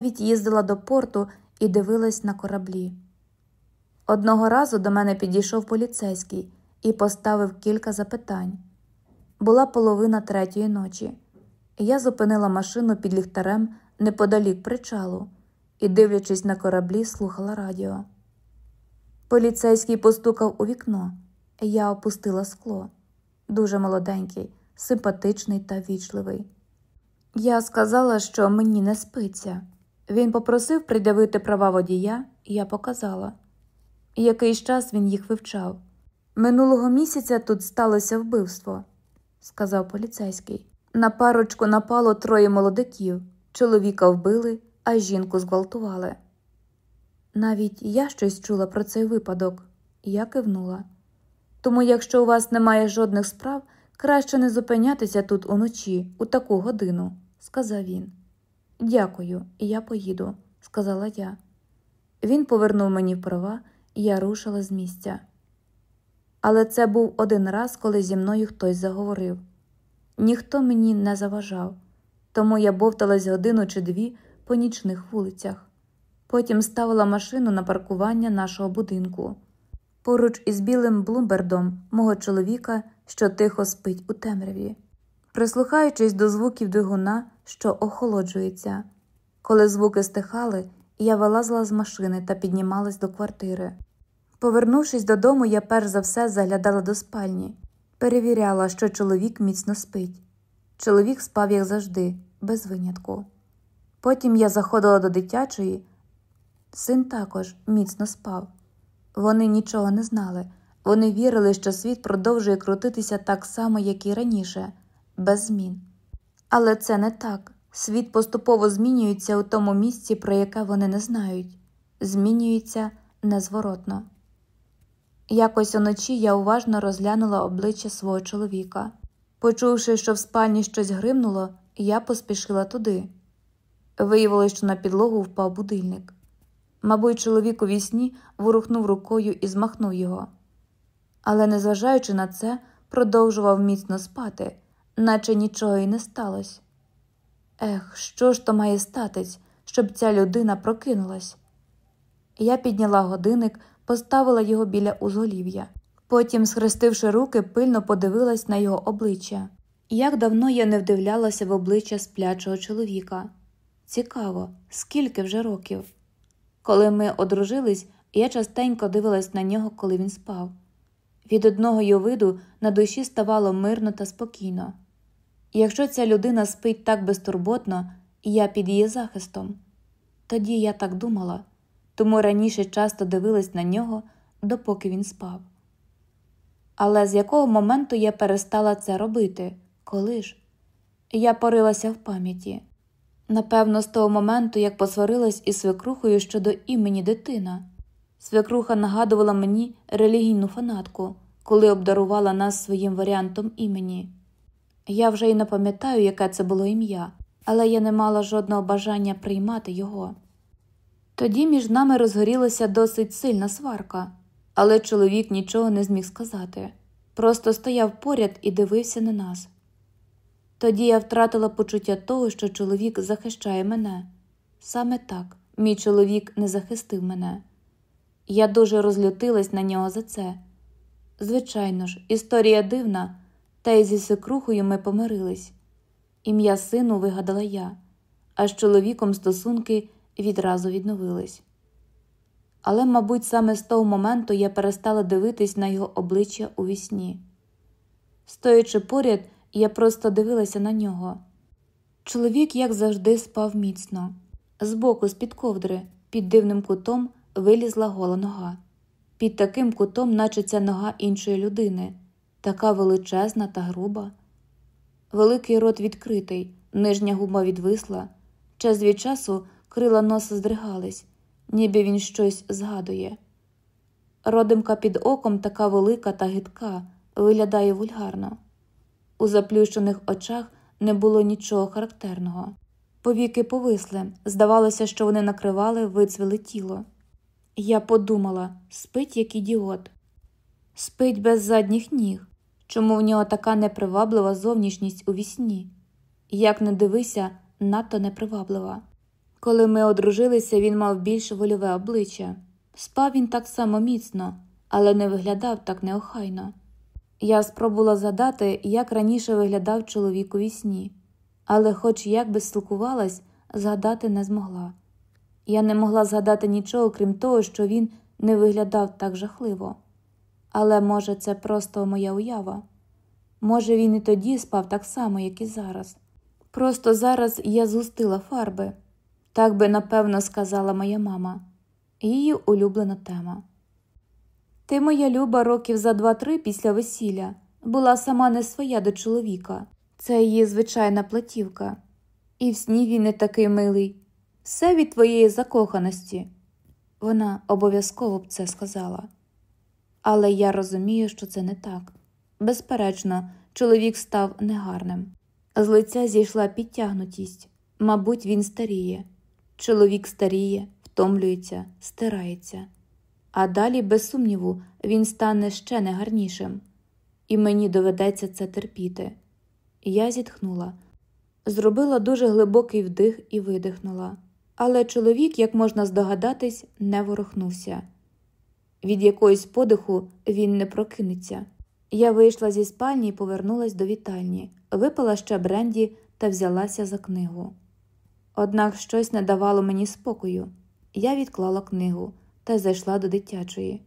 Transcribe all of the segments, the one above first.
навіть їздила до порту і дивилась на кораблі. Одного разу до мене підійшов поліцейський і поставив кілька запитань. Була половина третьої ночі. Я зупинила машину під ліхтарем неподалік причалу і, дивлячись на кораблі, слухала радіо. Поліцейський постукав у вікно, я опустила скло. Дуже молоденький, симпатичний та вічливий. Я сказала, що мені не спиться. Він попросив придавити права водія, і я показала. Якийсь час він їх вивчав. Минулого місяця тут сталося вбивство, сказав поліцейський. На парочку напало троє молодиків. Чоловіка вбили, а жінку зґвалтували. Навіть я щось чула про цей випадок, я кивнула. Тому, якщо у вас немає жодних справ, краще не зупинятися тут уночі, у таку годину, сказав він. Дякую, я поїду, сказала я. Він повернув мені права, і я рушила з місця. Але це був один раз, коли зі мною хтось заговорив. Ніхто мені не заважав, тому я бовталась годину чи дві по нічних вулицях. Потім ставила машину на паркування нашого будинку поруч із білим блумбердом мого чоловіка, що тихо спить у темряві, прислухаючись до звуків двигуна, що охолоджується. Коли звуки стихали, я вилазила з машини та піднімалась до квартири. Повернувшись додому, я перш за все заглядала до спальні, перевіряла, що чоловік міцно спить. Чоловік спав, як завжди, без винятку. Потім я заходила до дитячої, син також міцно спав. Вони нічого не знали, вони вірили, що світ продовжує крутитися так само, як і раніше, без змін. Але це не так. Світ поступово змінюється у тому місці, про яке вони не знають, змінюється незворотно. Якось уночі я уважно розглянула обличчя свого чоловіка. Почувши, що в спальні щось гримнуло, я поспішила туди. Виявилось, що на підлогу впав будильник. Мабуть, чоловік у вісні ворухнув рукою і змахнув його. Але, незважаючи на це, продовжував міцно спати, наче нічого й не сталося. Ех, що ж то має статись, щоб ця людина прокинулась? Я підняла годинник, поставила його біля узголів'я. Потім, схрестивши руки, пильно подивилась на його обличчя. Як давно я не вдивлялася в обличчя сплячого чоловіка. Цікаво, скільки вже років. Коли ми одружились, я частенько дивилась на нього, коли він спав. Від одного його виду на душі ставало мирно та спокійно. Якщо ця людина спить так безтурботно, і я під її захистом, тоді я так думала, тому раніше часто дивилась на нього, допоки він спав. Але з якого моменту я перестала це робити, коли ж? Я порилася в пам'яті. Напевно, з того моменту, як посварилась із свекрухою щодо імені дитина. Свекруха нагадувала мені релігійну фанатку, коли обдарувала нас своїм варіантом імені. Я вже й не пам'ятаю, яке це було ім'я, але я не мала жодного бажання приймати його. Тоді між нами розгорілася досить сильна сварка, але чоловік нічого не зміг сказати, просто стояв поряд і дивився на нас. Тоді я втратила почуття того, що чоловік захищає мене. Саме так, мій чоловік не захистив мене. Я дуже розлютилась на нього за це. Звичайно ж, історія дивна, та й зі свекрухою ми помирились. Ім'я сину вигадала я, а з чоловіком стосунки відразу відновились. Але, мабуть, саме з того моменту я перестала дивитись на його обличчя у вісні. Стоячи поряд, я просто дивилася на нього. Чоловік, як завжди, спав міцно. Збоку, з під ковдри, під дивним кутом вилізла гола нога. Під таким кутом, наче ця нога іншої людини, така величезна та груба. Великий рот відкритий, нижня губа відвисла, час від часу крила носа здригались, ніби він щось згадує. Родимка під оком така велика та гидка, виглядає вульгарно. У заплющених очах не було нічого характерного. Повіки повисли, здавалося, що вони накривали вицвіле тіло. Я подумала спить як ідіот, спить без задніх ніг. Чому в нього така неприваблива зовнішність у вісні? Як не дивися, надто неприваблива. Коли ми одружилися, він мав більш вольове обличчя. Спав він так само міцно, але не виглядав так неохайно. Я спробувала згадати, як раніше виглядав чоловік у вісні, але, хоч як би спілкувалась, згадати не змогла. Я не могла згадати нічого, крім того, що він не виглядав так жахливо. Але, може, це просто моя уява. Може, він і тоді спав так само, як і зараз. Просто зараз я згустила фарби, так би, напевно, сказала моя мама, її улюблена тема. Ти, моя люба, років за два-три після весілля була сама не своя до чоловіка, це її звичайна платівка. І в сні він не такий милий, все від твоєї закоханості. Вона обов'язково б це сказала. Але я розумію, що це не так. Безперечно, чоловік став негарним. З лиця зійшла підтягнутість. Мабуть, він старіє. Чоловік старіє, втомлюється, стирається. А далі, без сумніву, він стане ще негарнішим, і мені доведеться це терпіти. Я зітхнула, зробила дуже глибокий вдих і видихнула. Але чоловік, як можна здогадатись, не ворухнувся. Від якоїсь подиху він не прокинеться. Я вийшла зі спальні і повернулась до вітальні, випила ще бренді та взялася за книгу. Однак щось не давало мені спокою. Я відклала книгу та зайшла до дитячої.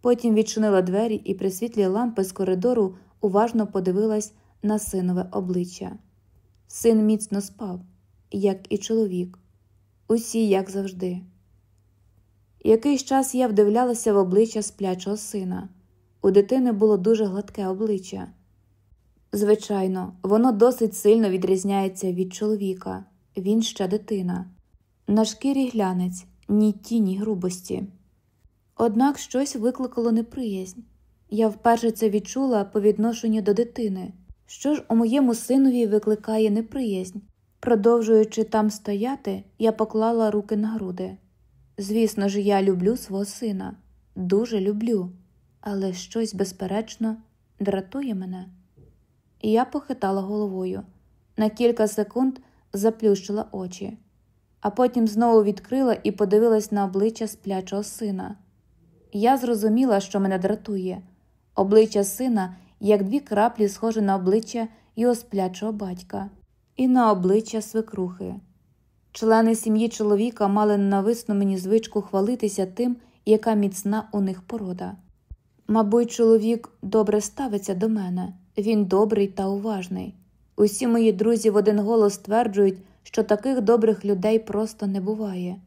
Потім відчинила двері і при світлі лампи з коридору уважно подивилась на синове обличчя. Син міцно спав, як і чоловік, усі, як завжди. Якийсь час я вдивлялася в обличчя сплячого сина. У дитини було дуже гладке обличчя. Звичайно, воно досить сильно відрізняється від чоловіка, він ще дитина. На шкірі глянець, ні тіні грубості. Однак щось викликало неприязнь. Я вперше це відчула по відношенню до дитини. Що ж у моєму синові викликає неприязнь? Продовжуючи там стояти, я поклала руки на груди. Звісно ж, я люблю свого сина, дуже люблю, але щось, безперечно, дратує мене. Я похитала головою. На кілька секунд заплющила очі, а потім знову відкрила і подивилась на обличчя сплячого сина. Я зрозуміла, що мене дратує. Обличчя сина, як дві краплі, схоже на обличчя його сплячого батька, і на обличчя свекрухи. Члени сім'ї чоловіка мали ненависну мені звичку хвалитися тим, яка міцна у них порода. Мабуть, чоловік добре ставиться до мене, він добрий та уважний. Усі мої друзі в один голос стверджують, що таких добрих людей просто не буває.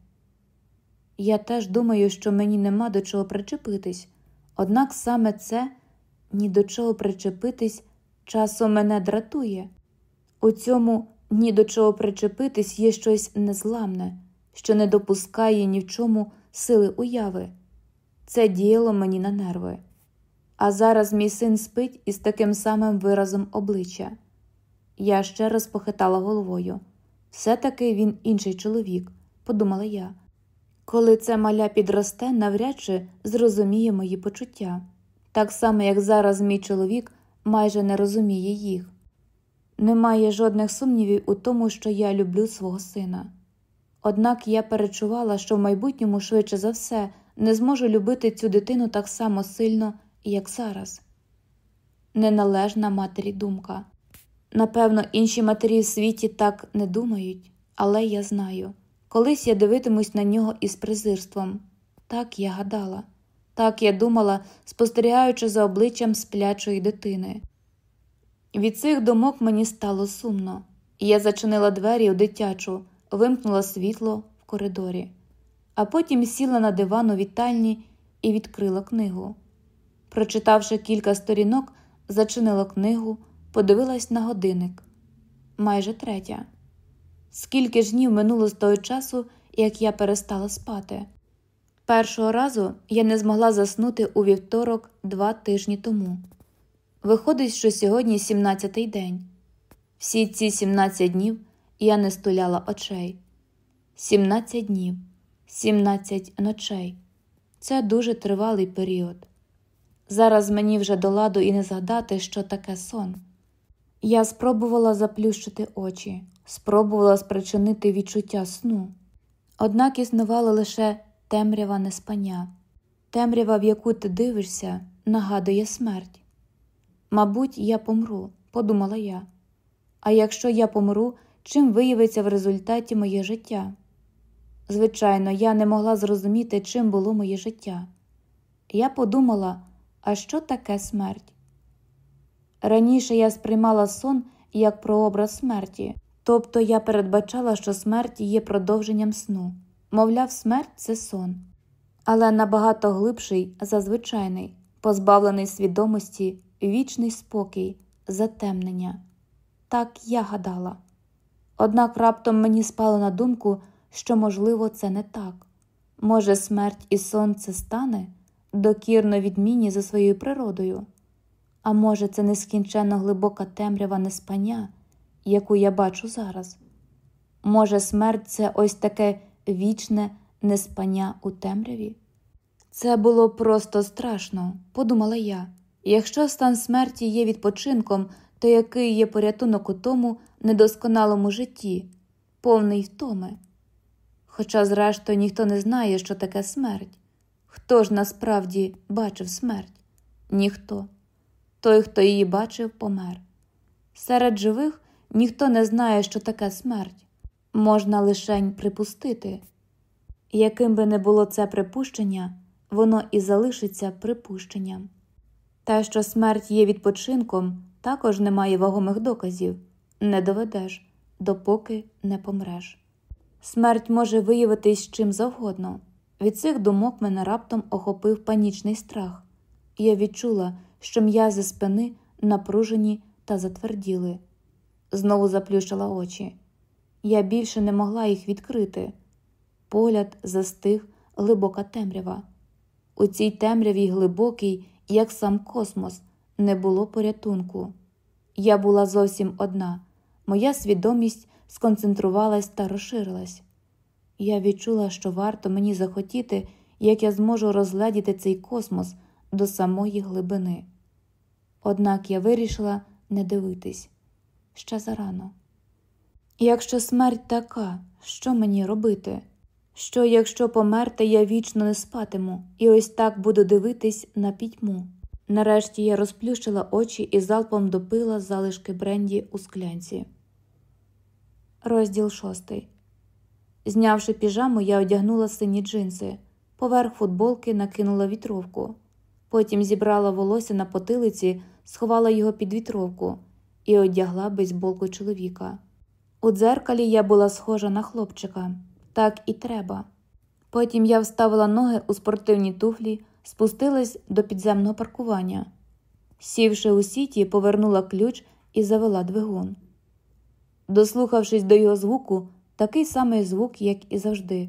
Я теж думаю, що мені нема до чого причепитись, однак саме це ні до чого причепитись часом мене дратує. У цьому ні до чого причепитись є щось незламне, що не допускає ні в чому сили уяви. Це діяло мені на нерви. А зараз мій син спить із таким самим виразом обличчя. Я ще раз похитала головою. Все таки він інший чоловік, подумала я. Коли це маля підросте, навряд чи зрозуміє мої почуття, так само, як зараз мій чоловік майже не розуміє їх. Немає жодних сумнівів у тому, що я люблю свого сина. Однак я перечувала, що в майбутньому, швидше за все, не зможу любити цю дитину так само сильно, як зараз. Неналежна матері думка. Напевно, інші матері в світі так не думають, але я знаю. Колись я дивитимусь на нього із презирством. Так я гадала, так я думала, спостерігаючи за обличчям сплячої дитини. Від цих думок мені стало сумно, я зачинила двері у дитячу, вимкнула світло в коридорі, а потім сіла на диван у вітальні і відкрила книгу. Прочитавши кілька сторінок, зачинила книгу, подивилась на годинник майже третя. Скільки ж днів минуло з того часу, як я перестала спати. Першого разу я не змогла заснути у вівторок два тижні тому. Виходить, що сьогодні 17-й день. Всі ці 17 днів я не стуляла очей. 17 днів, 17 ночей. Це дуже тривалий період. Зараз мені вже до ладу і не згадати, що таке сон. Я спробувала заплющити очі, спробувала спричинити відчуття сну, Однак існувала лише темрява неспання, темрява, в яку ти дивишся, нагадує смерть. Мабуть, я помру, подумала я. А якщо я помру, чим виявиться в результаті моє життя? Звичайно, я не могла зрозуміти, чим було моє життя. Я подумала, а що таке смерть? Раніше я сприймала сон як прообраз смерті, тобто я передбачала, що смерть є продовженням сну, мовляв, смерть це сон, але набагато глибший за звичайний, позбавлений свідомості, вічний спокій, затемнення. Так я гадала. Однак раптом мені спало на думку, що, можливо, це не так. Може, смерть і сон це стане докірно відмінні за своєю природою. А може, це нескінченно глибока темрява неспання, яку я бачу зараз? Може, смерть це ось таке вічне неспання у темряві? Це було просто страшно, подумала я. Якщо стан смерті є відпочинком, то який є порятунок у тому недосконалому житті, повний втоми? Хоча, зрештою, ніхто не знає, що таке смерть. Хто ж насправді бачив смерть? Ніхто. Той, хто її бачив, помер. Серед живих ніхто не знає, що таке смерть, можна лишень припустити. Яким би не було це припущення, воно і залишиться припущенням. Те, що смерть є відпочинком, також немає вагомих доказів не доведеш, допоки не помреш. Смерть може виявитись чим завгодно. Від цих думок мене раптом охопив панічний страх, я відчула, що м'язи спини напружені та затверділи. Знову заплющила очі. Я більше не могла їх відкрити. Погляд застиг глибока темрява. У цій темряві глибокій, як сам космос, не було порятунку. Я була зовсім одна, моя свідомість сконцентрувалась та розширилась. Я відчула, що варто мені захотіти, як я зможу розгледіти цей космос до самої глибини. Однак я вирішила не дивитись ще зарано. Якщо смерть така, що мені робити? Що, якщо померти, я вічно не спатиму, і ось так буду дивитись на пітьму. Нарешті я розплющила очі і залпом допила залишки бренді у склянці. Розділ шостий. Знявши піжаму, я одягнула сині джинси, поверх футболки накинула вітровку. Потім зібрала волосся на потилиці, сховала його під вітровку і одягла бейсболку чоловіка. У дзеркалі я була схожа на хлопчика, так і треба. Потім я вставила ноги у спортивні туфлі, спустилась до підземного паркування. Сівши у сіті, повернула ключ і завела двигун. Дослухавшись до його звуку, такий самий звук, як і завжди.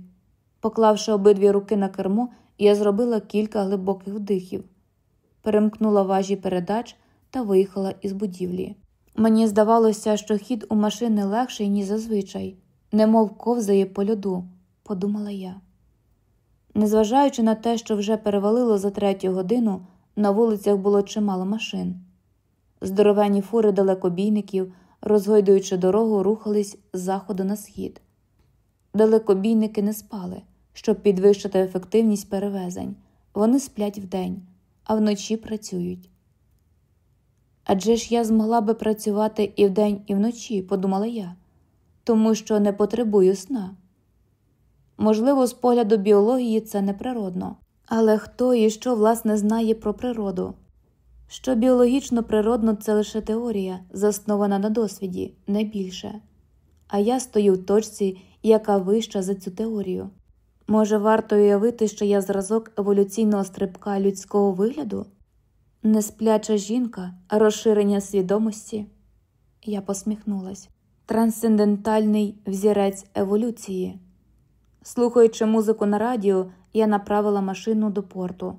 Поклавши обидві руки на кермо, я зробила кілька глибоких вдихів, перемкнула важі передач та виїхала із будівлі. Мені здавалося, що хід у машини легший, ніж зазвичай, немов ковзає по льоду, подумала я. Незважаючи на те, що вже перевалило за третю годину, на вулицях було чимало машин. Здоровені фури далекобійників, розгойдуючи дорогу, рухались з заходу на схід. Далекобійники не спали, щоб підвищити ефективність перевезень. Вони сплять вдень, а вночі працюють. Адже ж я змогла би працювати і вдень, і вночі, подумала я, тому що не потребую сна. Можливо, з погляду біології це неприродно, але хто і що власне знає про природу? Що біологічно природно це лише теорія, заснована на досвіді, не більше. А я стою в точці, яка вища за цю теорію. Може, варто уявити, що я зразок еволюційного стрибка людського вигляду? Неспляча жінка, розширення свідомості? Я посміхнулась. Трансцендентальний взірець еволюції. Слухаючи музику на радіо, я направила машину до порту.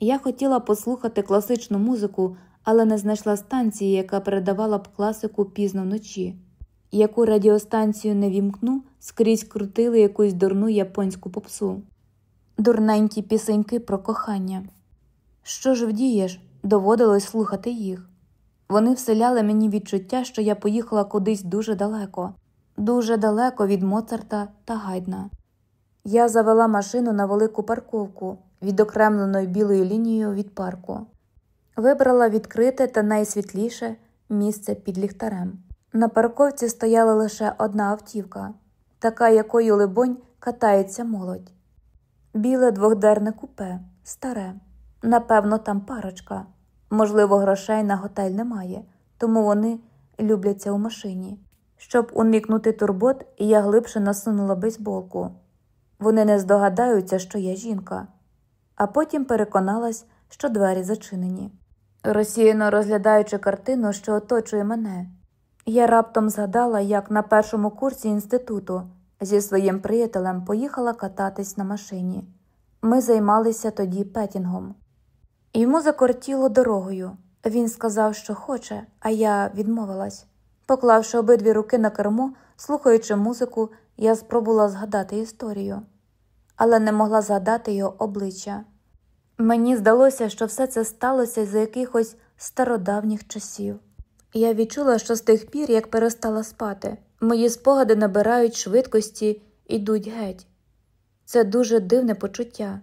Я хотіла послухати класичну музику, але не знайшла станції, яка передавала б класику пізно вночі. Яку радіостанцію не вімкну, скрізь крутили якусь дурну японську попсу, дурненькі пісеньки про кохання. Що ж вдієш, доводилось слухати їх. Вони вселяли мені відчуття, що я поїхала кудись дуже далеко, дуже далеко від Моцарта та Гайдна. Я завела машину на велику парковку, відокремленою білою лінією від парку. Вибрала відкрите та найсвітліше місце під ліхтарем. На парковці стояла лише одна автівка, така, якою, либонь, катається молодь. Біле двохдерне купе, старе. Напевно, там парочка. Можливо, грошей на готель немає, тому вони любляться у машині. Щоб уникнути турбот, я глибше насунула бейсболку. Вони не здогадаються, що я жінка, а потім переконалась, що двері зачинені. Розсіяно розглядаючи картину, що оточує мене, я раптом згадала, як на першому курсі інституту зі своїм приятелем поїхала кататись на машині. Ми займалися тоді петінгом. Йому закортіло дорогою. Він сказав, що хоче, а я відмовилась. Поклавши обидві руки на кермо, слухаючи музику, я спробувала згадати історію, але не могла згадати його обличчя. Мені здалося, що все це сталося за якихось стародавніх часів. Я відчула, що з тих пір, як перестала спати, мої спогади набирають швидкості йдуть геть. Це дуже дивне почуття.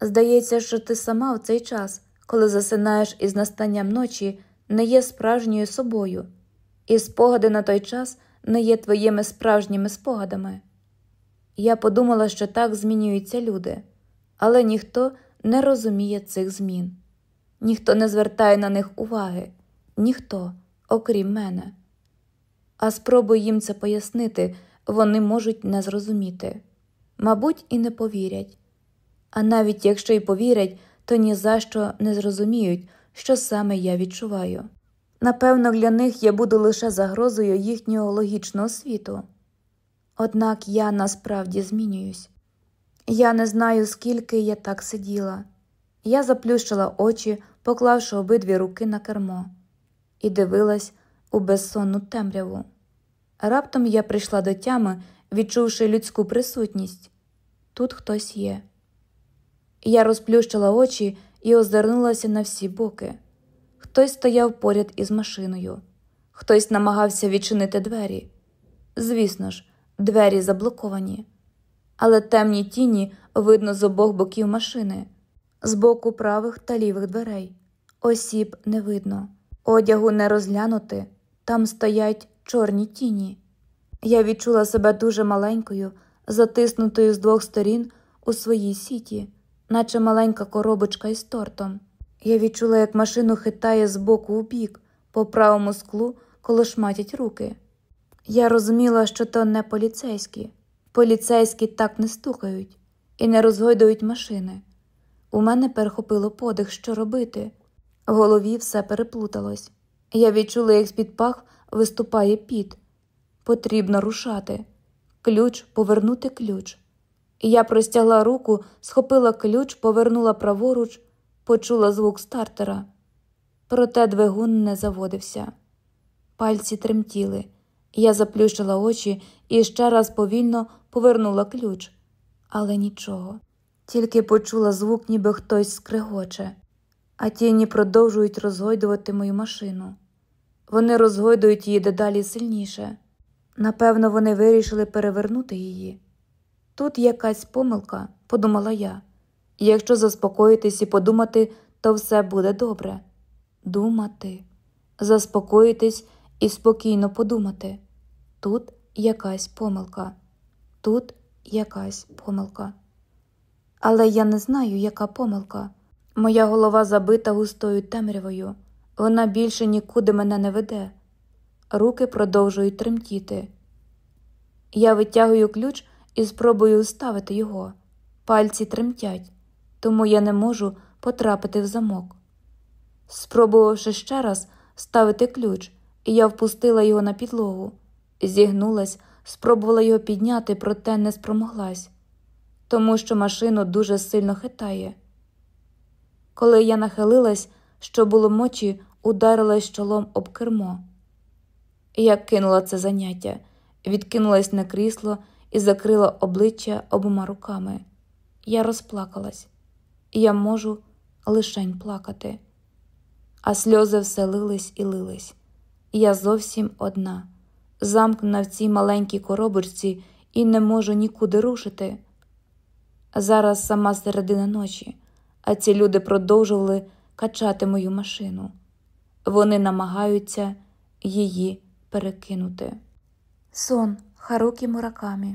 Здається, що ти сама в цей час, коли засинаєш із настанням ночі, не є справжньою собою, і спогади на той час не є твоїми справжніми спогадами. Я подумала, що так змінюються люди, але ніхто не розуміє цих змін, ніхто не звертає на них уваги, ніхто, окрім мене. А спробуй їм це пояснити, вони можуть не зрозуміти, мабуть, і не повірять. А навіть якщо й повірять, то ні за що не зрозуміють, що саме я відчуваю. Напевно, для них я буду лише загрозою їхнього логічного світу. Однак я насправді змінююсь. Я не знаю, скільки я так сиділа. Я заплющила очі, поклавши обидві руки на кермо, і дивилась у безсонну темряву. Раптом я прийшла до тями, відчувши людську присутність тут хтось є. Я розплющила очі і озирнулася на всі боки. Хтось стояв поряд із машиною, хтось намагався відчинити двері. Звісно ж, двері заблоковані, але темні тіні видно з обох боків машини, з боку правих та лівих дверей. Осіб не видно, одягу не розглянути, там стоять чорні тіні. Я відчула себе дуже маленькою, затиснутою з двох сторін у своїй сіті наче маленька коробочка із тортом. Я відчула, як машину хитає з боку в бік, по правому склу колошматять руки. Я розуміла, що то не поліцейські. Поліцейські так не стукають і не розгойдують машини. У мене перехопило подих, що робити. В голові все переплуталось. Я відчула, як з-під пах виступає піт. Потрібно рушати. Ключ, повернути ключ. Я простягла руку, схопила ключ, повернула праворуч, почула звук стартера. Проте двигун не заводився. Пальці тремтіли. Я заплющила очі і ще раз повільно повернула ключ, але нічого. Тільки почула звук, ніби хтось скригоче, а тіні продовжують розгойдувати мою машину. Вони розгойдують її дедалі сильніше. Напевно, вони вирішили перевернути її. Тут якась помилка, подумала я, якщо заспокоїтись і подумати, то все буде добре. Думати, заспокоїтись і спокійно подумати. Тут якась помилка, тут якась помилка. Але я не знаю, яка помилка. Моя голова забита густою темрявою, вона більше нікуди мене не веде. Руки продовжують тремтіти. Я витягую ключ і спробую вставити його. Пальці тремтять, тому я не можу потрапити в замок. Спробувавши ще раз вставити ключ, я впустила його на підлогу, зігнулась, спробувала його підняти, проте не спромоглась, тому що машину дуже сильно хитає. Коли я нахилилась, що було мочі, ударилась чолом об кермо. Я кинула це заняття, відкинулась на крісло і закрила обличчя обома руками. Я розплакалась, я можу лишень плакати, а сльози все лились і лились. Я зовсім одна, замкнена в цій маленькій коробочці і не можу нікуди рушити. Зараз сама середина ночі, а ці люди продовжували качати мою машину. Вони намагаються її перекинути. Сон Харукі Муракамі